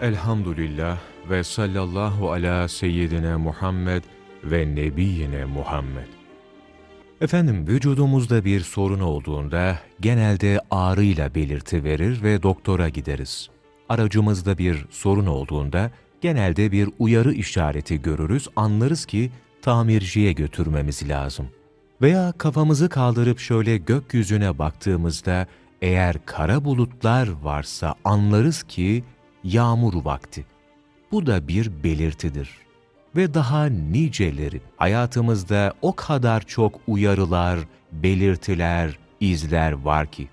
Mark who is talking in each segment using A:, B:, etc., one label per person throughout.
A: Elhamdülillah ve sallallahu ala seyyidine Muhammed ve nebiyyine Muhammed. Efendim vücudumuzda bir sorun olduğunda genelde ağrıyla belirti verir ve doktora gideriz. Aracımızda bir sorun olduğunda genelde bir uyarı işareti görürüz, anlarız ki tamirciye götürmemiz lazım. Veya kafamızı kaldırıp şöyle gökyüzüne baktığımızda eğer kara bulutlar varsa anlarız ki yağmur vakti. Bu da bir belirtidir. Ve daha niceleri hayatımızda o kadar çok uyarılar, belirtiler, izler var ki.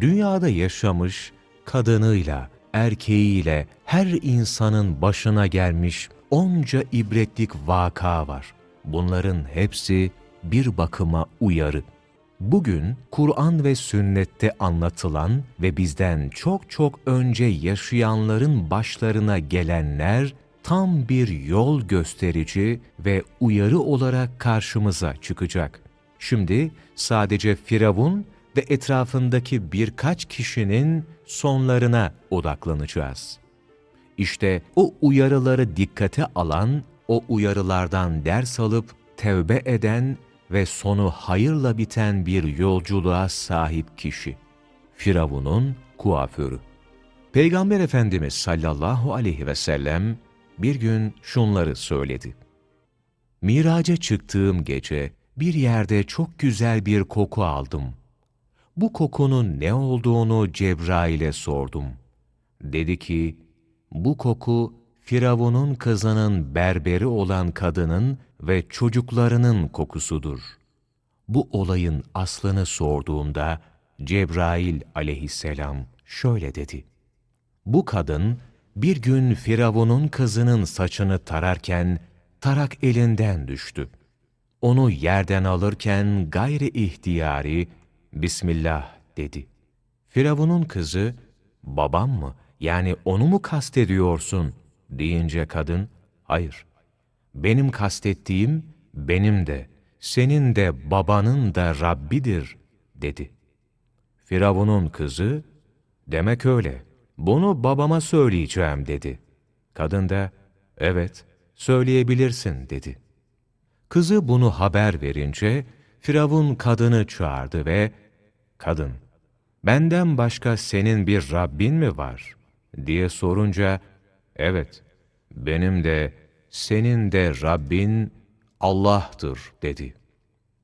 A: Dünyada yaşamış kadınıyla, erkeğiyle her insanın başına gelmiş onca ibretlik vaka var. Bunların hepsi bir bakıma uyarı. Bugün Kur'an ve sünnette anlatılan ve bizden çok çok önce yaşayanların başlarına gelenler tam bir yol gösterici ve uyarı olarak karşımıza çıkacak. Şimdi sadece Firavun ve etrafındaki birkaç kişinin sonlarına odaklanacağız. İşte o uyarıları dikkate alan, o uyarılardan ders alıp tevbe eden ve sonu hayırla biten bir yolculuğa sahip kişi. Firavun'un kuaförü. Peygamber Efendimiz sallallahu aleyhi ve sellem bir gün şunları söyledi. Miraca çıktığım gece bir yerde çok güzel bir koku aldım. Bu kokunun ne olduğunu Cebrail'e sordum. Dedi ki, bu koku Firavun'un kızının berberi olan kadının ve çocuklarının kokusudur. Bu olayın aslını sorduğumda Cebrail aleyhisselam şöyle dedi. Bu kadın bir gün Firavun'un kızının saçını tararken tarak elinden düştü. Onu yerden alırken gayri ihtiyari Bismillah dedi. Firavun'un kızı, babam mı yani onu mu kastediyorsun deyince kadın, hayır benim kastettiğim benim de, senin de babanın da Rabbidir dedi. Firavun'un kızı, demek öyle, bunu babama söyleyeceğim dedi. Kadın da, evet, söyleyebilirsin dedi. Kızı bunu haber verince, Firavun kadını çağırdı ve, kadın, benden başka senin bir Rabbin mi var? diye sorunca, evet, benim de senin de Rabbin Allah'tır dedi.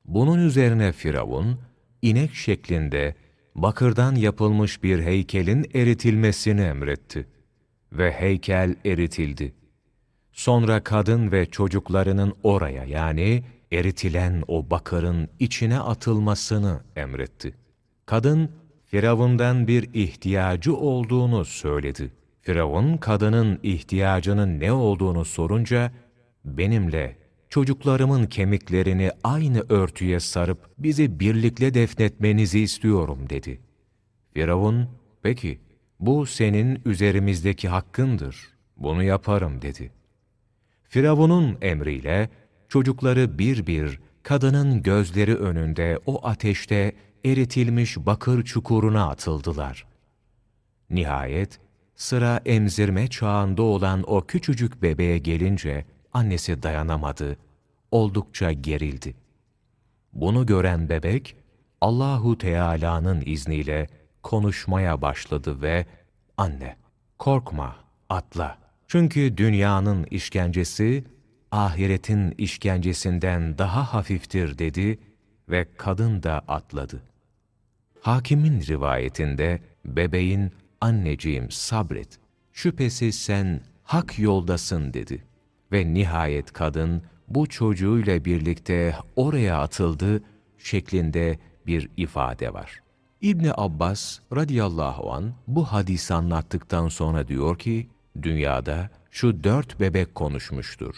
A: Bunun üzerine Firavun, inek şeklinde bakırdan yapılmış bir heykelin eritilmesini emretti. Ve heykel eritildi. Sonra kadın ve çocuklarının oraya yani eritilen o bakırın içine atılmasını emretti. Kadın, Firavun'dan bir ihtiyacı olduğunu söyledi. Firavun kadının ihtiyacının ne olduğunu sorunca, benimle çocuklarımın kemiklerini aynı örtüye sarıp bizi birlikte defnetmenizi istiyorum dedi. Firavun, peki bu senin üzerimizdeki hakkındır, bunu yaparım dedi. Firavun'un emriyle çocukları bir bir kadının gözleri önünde o ateşte eritilmiş bakır çukuruna atıldılar. Nihayet Sıra emzirme çağında olan o küçücük bebeğe gelince annesi dayanamadı, oldukça gerildi. Bunu gören bebek Allahu Teala'nın izniyle konuşmaya başladı ve "Anne, korkma, atla. Çünkü dünyanın işkencesi ahiretin işkencesinden daha hafiftir." dedi ve kadın da atladı. Hakimin rivayetinde bebeğin anneciğim sabret, şüphesiz sen hak yoldasın dedi. Ve nihayet kadın bu çocuğuyla birlikte oraya atıldı şeklinde bir ifade var. İbni Abbas radıyallahu an bu hadisi anlattıktan sonra diyor ki, dünyada şu dört bebek konuşmuştur.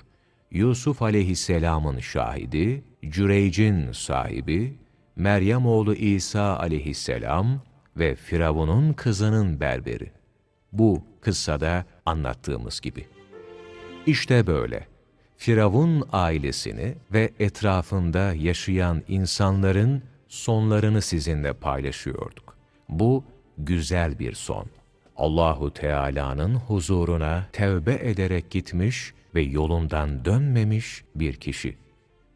A: Yusuf aleyhisselamın şahidi, Cüreyc'in sahibi, Meryem oğlu İsa aleyhisselam ve Firavun'un kızının berberi. Bu kıssada anlattığımız gibi. İşte böyle. Firavun ailesini ve etrafında yaşayan insanların sonlarını sizinle paylaşıyorduk. Bu güzel bir son. Allahu Teala'nın huzuruna tevbe ederek gitmiş ve yolundan dönmemiş bir kişi.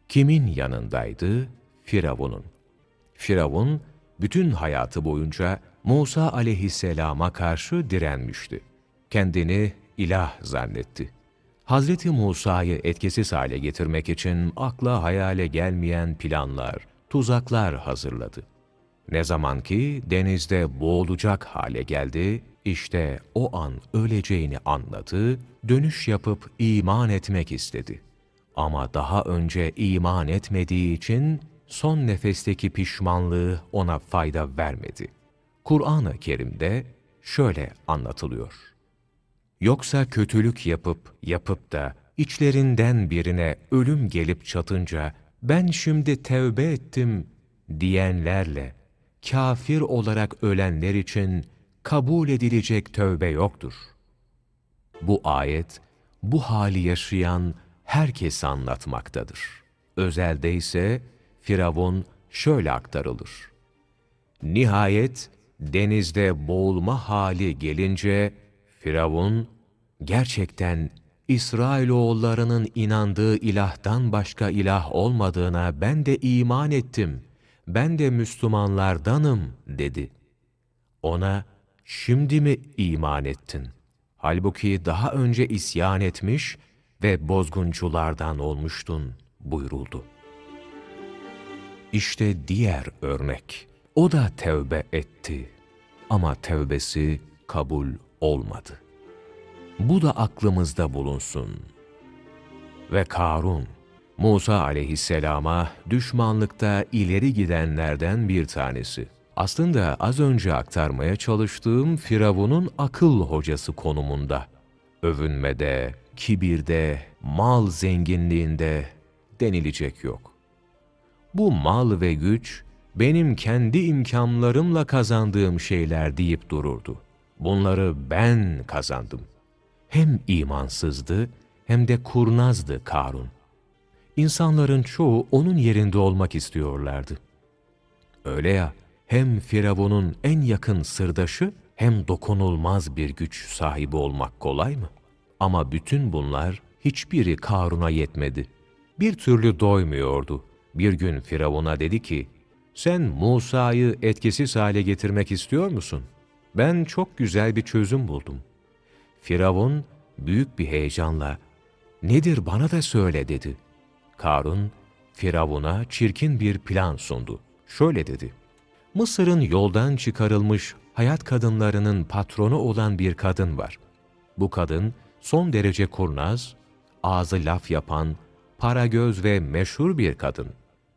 A: Kimin yanındaydı? Firavun'un. Firavun, bütün hayatı boyunca Musa aleyhisselama karşı direnmişti. Kendini ilah zannetti. Hazreti Musa'yı etkisiz hale getirmek için akla hayale gelmeyen planlar, tuzaklar hazırladı. Ne zaman ki denizde boğulacak hale geldi, işte o an öleceğini anladı, dönüş yapıp iman etmek istedi. Ama daha önce iman etmediği için son nefesteki pişmanlığı ona fayda vermedi. Kur'an-ı Kerim'de şöyle anlatılıyor. Yoksa kötülük yapıp yapıp da içlerinden birine ölüm gelip çatınca ben şimdi tevbe ettim diyenlerle kafir olarak ölenler için kabul edilecek tövbe yoktur. Bu ayet, bu hali yaşayan herkes anlatmaktadır. Özelde ise Firavun şöyle aktarılır. Nihayet denizde boğulma hali gelince Firavun gerçekten İsrailoğullarının inandığı ilahtan başka ilah olmadığına ben de iman ettim. Ben de Müslümanlardanım dedi. Ona şimdi mi iman ettin? Halbuki daha önce isyan etmiş ve bozgunculardan olmuştun buyuruldu. İşte diğer örnek. O da tevbe etti ama tevbesi kabul olmadı. Bu da aklımızda bulunsun. Ve Karun, Musa aleyhisselama düşmanlıkta ileri gidenlerden bir tanesi. Aslında az önce aktarmaya çalıştığım Firavun'un akıl hocası konumunda. Övünmede, kibirde, mal zenginliğinde denilecek yok. Bu mal ve güç benim kendi imkanlarımla kazandığım şeyler deyip dururdu. Bunları ben kazandım. Hem imansızdı hem de kurnazdı Karun. İnsanların çoğu onun yerinde olmak istiyorlardı. Öyle ya, hem Firavun'un en yakın sırdaşı hem dokunulmaz bir güç sahibi olmak kolay mı? Ama bütün bunlar hiçbiri Karun'a yetmedi. Bir türlü doymuyordu. Bir gün Firavun'a dedi ki, sen Musa'yı etkisiz hale getirmek istiyor musun? Ben çok güzel bir çözüm buldum. Firavun büyük bir heyecanla, nedir bana da söyle dedi. Karun, Firavun'a çirkin bir plan sundu. Şöyle dedi, Mısır'ın yoldan çıkarılmış hayat kadınlarının patronu olan bir kadın var. Bu kadın son derece kurnaz, ağzı laf yapan, para göz ve meşhur bir kadın.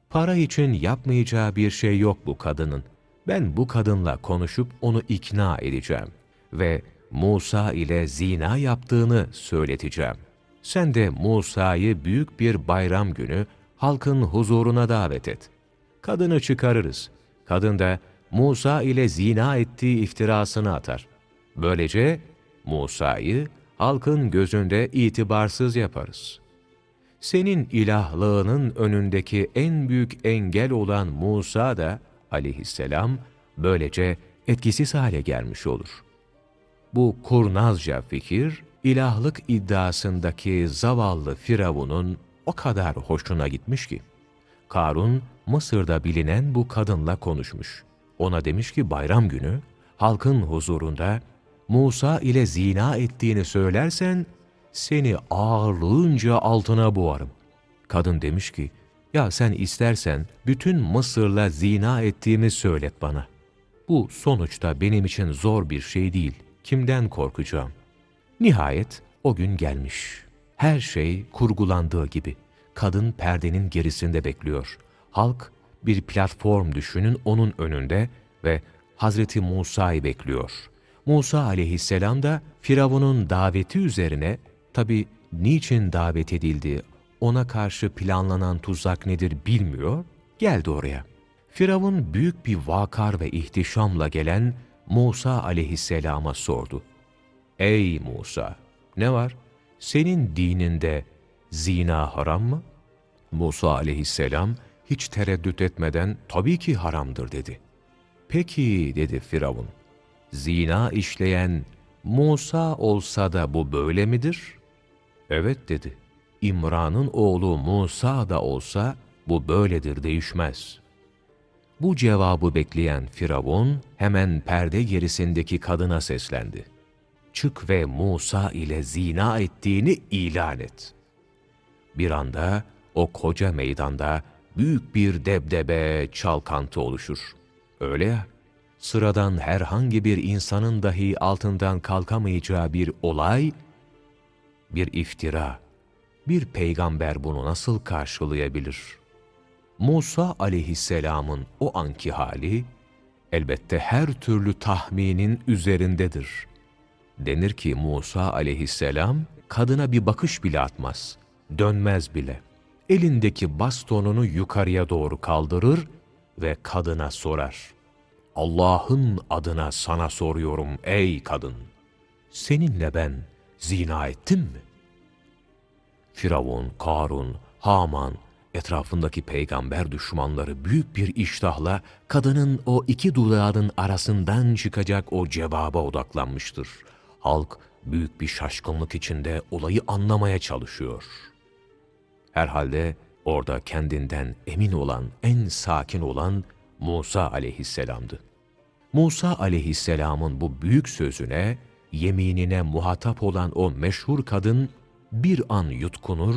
A: Para için yapmayacağı bir şey yok bu kadının. Ben bu kadınla konuşup onu ikna edeceğim ve Musa ile zina yaptığını söyleteceğim. Sen de Musa'yı büyük bir bayram günü halkın huzuruna davet et. Kadını çıkarırız. Kadın da Musa ile zina ettiği iftirasını atar. Böylece Musa'yı halkın gözünde itibarsız yaparız. Senin ilahlığının önündeki en büyük engel olan Musa da aleyhisselam böylece etkisiz hale gelmiş olur. Bu kurnazca fikir, ilahlık iddiasındaki zavallı Firavun'un o kadar hoşuna gitmiş ki, Karun, Mısır'da bilinen bu kadınla konuşmuş. Ona demiş ki bayram günü, halkın huzurunda Musa ile zina ettiğini söylersen, seni ağırlığınca altına boğarım. Kadın demiş ki, ya sen istersen bütün Mısır'la zina ettiğimi söylet bana. Bu sonuçta benim için zor bir şey değil. Kimden korkacağım? Nihayet o gün gelmiş. Her şey kurgulandığı gibi. Kadın perdenin gerisinde bekliyor. Halk bir platform düşünün onun önünde ve Hazreti Musa'yı bekliyor. Musa aleyhisselam da Firavun'un daveti üzerine tabi niçin davet edildi, ona karşı planlanan tuzak nedir bilmiyor, geldi oraya. Firavun büyük bir vakar ve ihtişamla gelen Musa aleyhisselama sordu. Ey Musa! Ne var? Senin dininde zina haram mı? Musa aleyhisselam hiç tereddüt etmeden tabii ki haramdır dedi. Peki dedi Firavun. zina işleyen Musa olsa da bu böyle midir? Evet dedi. İmran'ın oğlu Musa da olsa bu böyledir değişmez. Bu cevabı bekleyen Firavun hemen perde gerisindeki kadına seslendi. Çık ve Musa ile zina ettiğini ilan et. Bir anda o koca meydanda büyük bir debdebe, çalkantı oluşur. Öyle ya, sıradan herhangi bir insanın dahi altından kalkamayacağı bir olay, bir iftira, bir peygamber bunu nasıl karşılayabilir? Musa aleyhisselamın o anki hali, elbette her türlü tahminin üzerindedir. Denir ki Musa aleyhisselam, kadına bir bakış bile atmaz, dönmez bile. Elindeki bastonunu yukarıya doğru kaldırır ve kadına sorar. Allah'ın adına sana soruyorum ey kadın. Seninle ben zina ettim mi? Firavun, Karun, Haman, etrafındaki peygamber düşmanları büyük bir iştahla kadının o iki dudağının arasından çıkacak o cevaba odaklanmıştır. Halk büyük bir şaşkınlık içinde olayı anlamaya çalışıyor. Herhalde orada kendinden emin olan, en sakin olan Musa aleyhisselamdı. Musa aleyhisselamın bu büyük sözüne, yeminine muhatap olan o meşhur kadın bir an yutkunur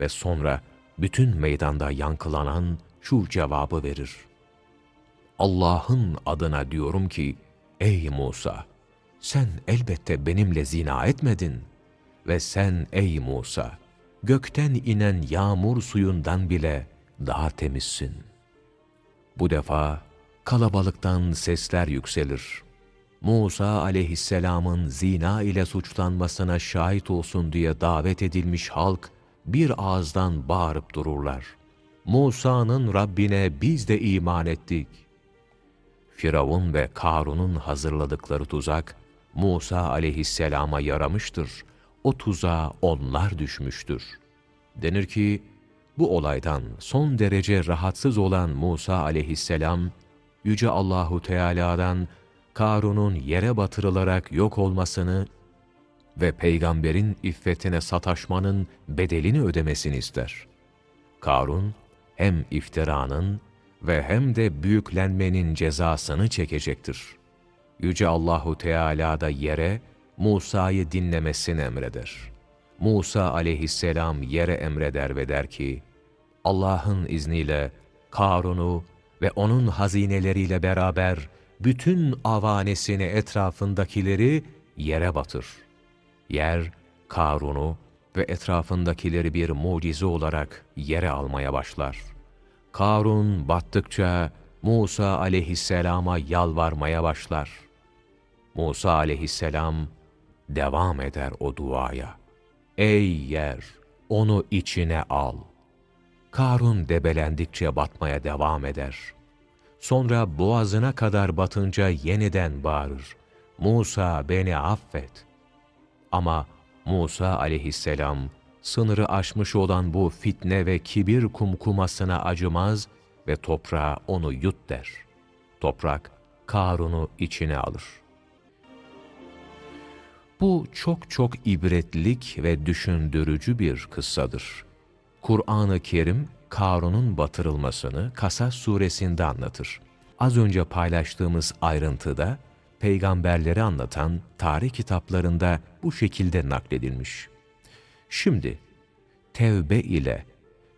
A: ve sonra bütün meydanda yankılanan şu cevabı verir. Allah'ın adına diyorum ki, ey Musa, sen elbette benimle zina etmedin ve sen ey Musa, gökten inen yağmur suyundan bile daha temizsin. Bu defa kalabalıktan sesler yükselir. Musa aleyhisselamın zina ile suçlanmasına şahit olsun diye davet edilmiş halk, bir ağızdan bağırıp dururlar. Musa'nın Rabbine biz de iman ettik. Firavun ve Karun'un hazırladıkları tuzak, Musa aleyhisselama yaramıştır. O tuzağa onlar düşmüştür. Denir ki, bu olaydan son derece rahatsız olan Musa aleyhisselam, Yüce Allahu Teala'dan Karun'un yere batırılarak yok olmasını ve peygamberin iffetine sataşmanın bedelini ödemesini ister. Karun hem iftiranın ve hem de büyüklenmenin cezasını çekecektir. Yüce Allahu Teala da yere Musa'yı dinlemesini emreder. Musa aleyhisselam yere emreder ve der ki, Allah'ın izniyle Karun'u ve onun hazineleriyle beraber bütün avanesini etrafındakileri yere batır.'' Yer, Karun'u ve etrafındakileri bir mucize olarak yere almaya başlar. Karun battıkça Musa aleyhisselama yalvarmaya başlar. Musa aleyhisselam devam eder o duaya. Ey yer, onu içine al. Karun debelendikçe batmaya devam eder. Sonra boğazına kadar batınca yeniden bağırır. Musa beni affet. Ama Musa aleyhisselam sınırı aşmış olan bu fitne ve kibir kumkumasına acımaz ve toprağa onu yut der. Toprak Karun'u içine alır. Bu çok çok ibretlik ve düşündürücü bir kıssadır. Kur'an-ı Kerim Karun'un batırılmasını Kasas suresinde anlatır. Az önce paylaştığımız ayrıntıda peygamberleri anlatan tarih kitaplarında bu şekilde nakledilmiş. Şimdi tevbe ile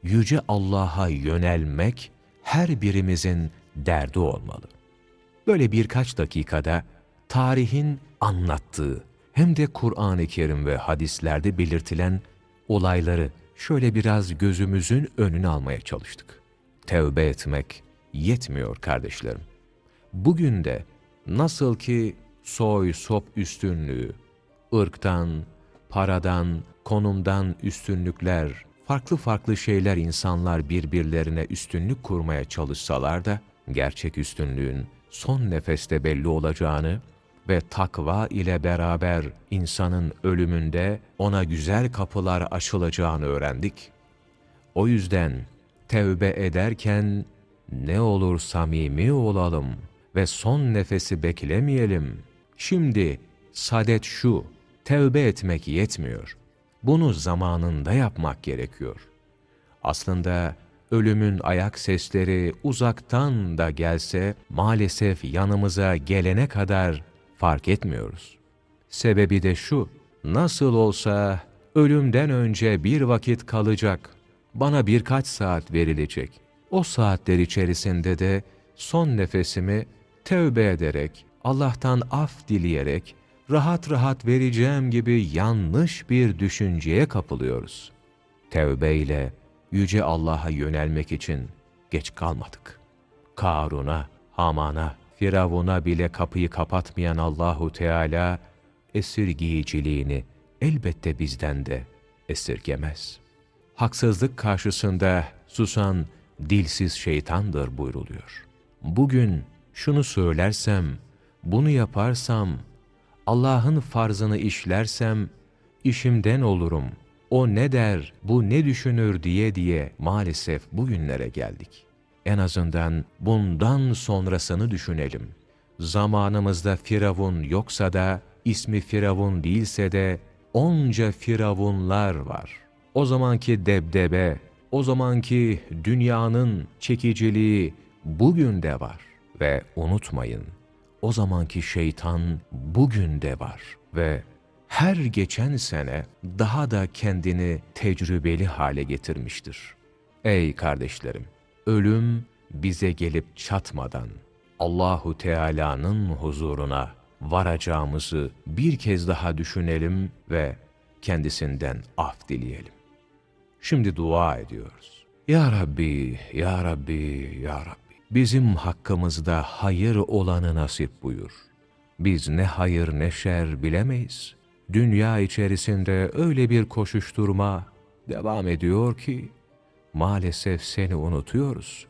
A: yüce Allah'a yönelmek her birimizin derdi olmalı. Böyle birkaç dakikada tarihin anlattığı hem de Kur'an-ı Kerim ve hadislerde belirtilen olayları şöyle biraz gözümüzün önüne almaya çalıştık. Tevbe etmek yetmiyor kardeşlerim. Bugün de Nasıl ki soy sop üstünlüğü, ırktan, paradan, konumdan üstünlükler, farklı farklı şeyler insanlar birbirlerine üstünlük kurmaya çalışsalar da, gerçek üstünlüğün son nefeste belli olacağını ve takva ile beraber insanın ölümünde ona güzel kapılar açılacağını öğrendik. O yüzden tevbe ederken ne olur samimi olalım.'' ve son nefesi beklemeyelim. Şimdi sadet şu, tevbe etmek yetmiyor. Bunu zamanında yapmak gerekiyor. Aslında ölümün ayak sesleri uzaktan da gelse maalesef yanımıza gelene kadar fark etmiyoruz. Sebebi de şu, nasıl olsa ölümden önce bir vakit kalacak, bana birkaç saat verilecek. O saatler içerisinde de son nefesimi tövbe ederek, Allah'tan af dileyerek, rahat rahat vereceğim gibi yanlış bir düşünceye kapılıyoruz. Tevbe ile Yüce Allah'a yönelmek için geç kalmadık. Karun'a, Haman'a, Firavun'a bile kapıyı kapatmayan Allahu Teala esirgiyiciliğini elbette bizden de esirgemez. Haksızlık karşısında susan dilsiz şeytandır buyruluyor. Bugün şunu söylersem, bunu yaparsam, Allah'ın farzını işlersem, işimden olurum. O ne der, bu ne düşünür diye diye maalesef bugünlere geldik. En azından bundan sonrasını düşünelim. Zamanımızda Firavun yoksa da, ismi Firavun değilse de, onca Firavunlar var. O zamanki debdebe, o zamanki dünyanın çekiciliği bugün de var. Ve unutmayın, o zamanki şeytan bugün de var ve her geçen sene daha da kendini tecrübeli hale getirmiştir. Ey kardeşlerim, ölüm bize gelip çatmadan Allahu Teala'nın huzuruna varacağımızı bir kez daha düşünelim ve kendisinden af dileyelim. Şimdi dua ediyoruz. Ya Rabbi, Ya Rabbi, Ya Rabbi bizim hakkımızda hayır olanı nasip buyur. Biz ne hayır ne şer bilemeyiz. Dünya içerisinde öyle bir koşuşturma devam ediyor ki, maalesef seni unutuyoruz.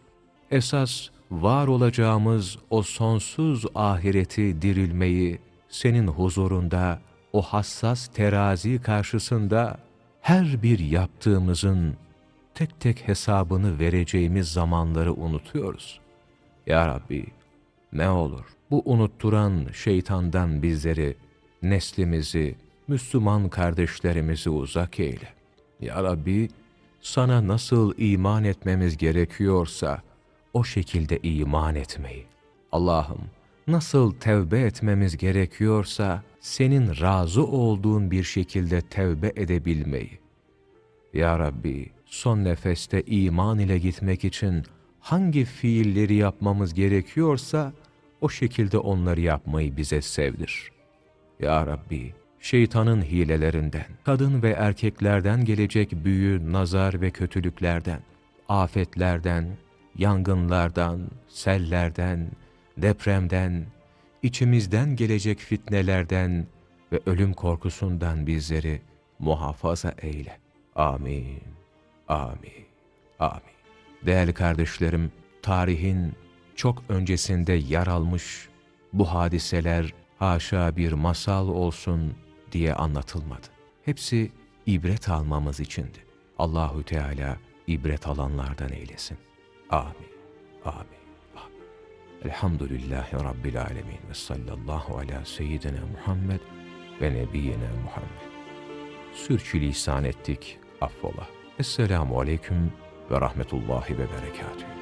A: Esas var olacağımız o sonsuz ahireti dirilmeyi, senin huzurunda, o hassas terazi karşısında, her bir yaptığımızın tek tek hesabını vereceğimiz zamanları unutuyoruz. Ya Rabbi, ne olur bu unutturan şeytandan bizleri, neslimizi, Müslüman kardeşlerimizi uzak eyle. Ya Rabbi, sana nasıl iman etmemiz gerekiyorsa, o şekilde iman etmeyi. Allah'ım, nasıl tevbe etmemiz gerekiyorsa, senin razı olduğun bir şekilde tevbe edebilmeyi. Ya Rabbi, son nefeste iman ile gitmek için hangi fiilleri yapmamız gerekiyorsa o şekilde onları yapmayı bize sevdir. Ya Rabbi, şeytanın hilelerinden, kadın ve erkeklerden gelecek büyü, nazar ve kötülüklerden, afetlerden, yangınlardan, sellerden, depremden, içimizden gelecek fitnelerden ve ölüm korkusundan bizleri muhafaza eyle. Amin. Amin. Amin. Değerli kardeşlerim, tarihin çok öncesinde yer almış bu hadiseler haşa bir masal olsun diye anlatılmadı. Hepsi ibret almamız içindi. Allahü Teala ibret alanlardan eylesin. Amin. Amin. Amin. Elhamdülillahi Rabbil Alemin ve sallallahu ala seyyidina Muhammed ve nebiyyina Muhammed. Sürçülisan ettik, affola. Esselamu Aleyküm ve Rahmetullahi ve Berekatühü.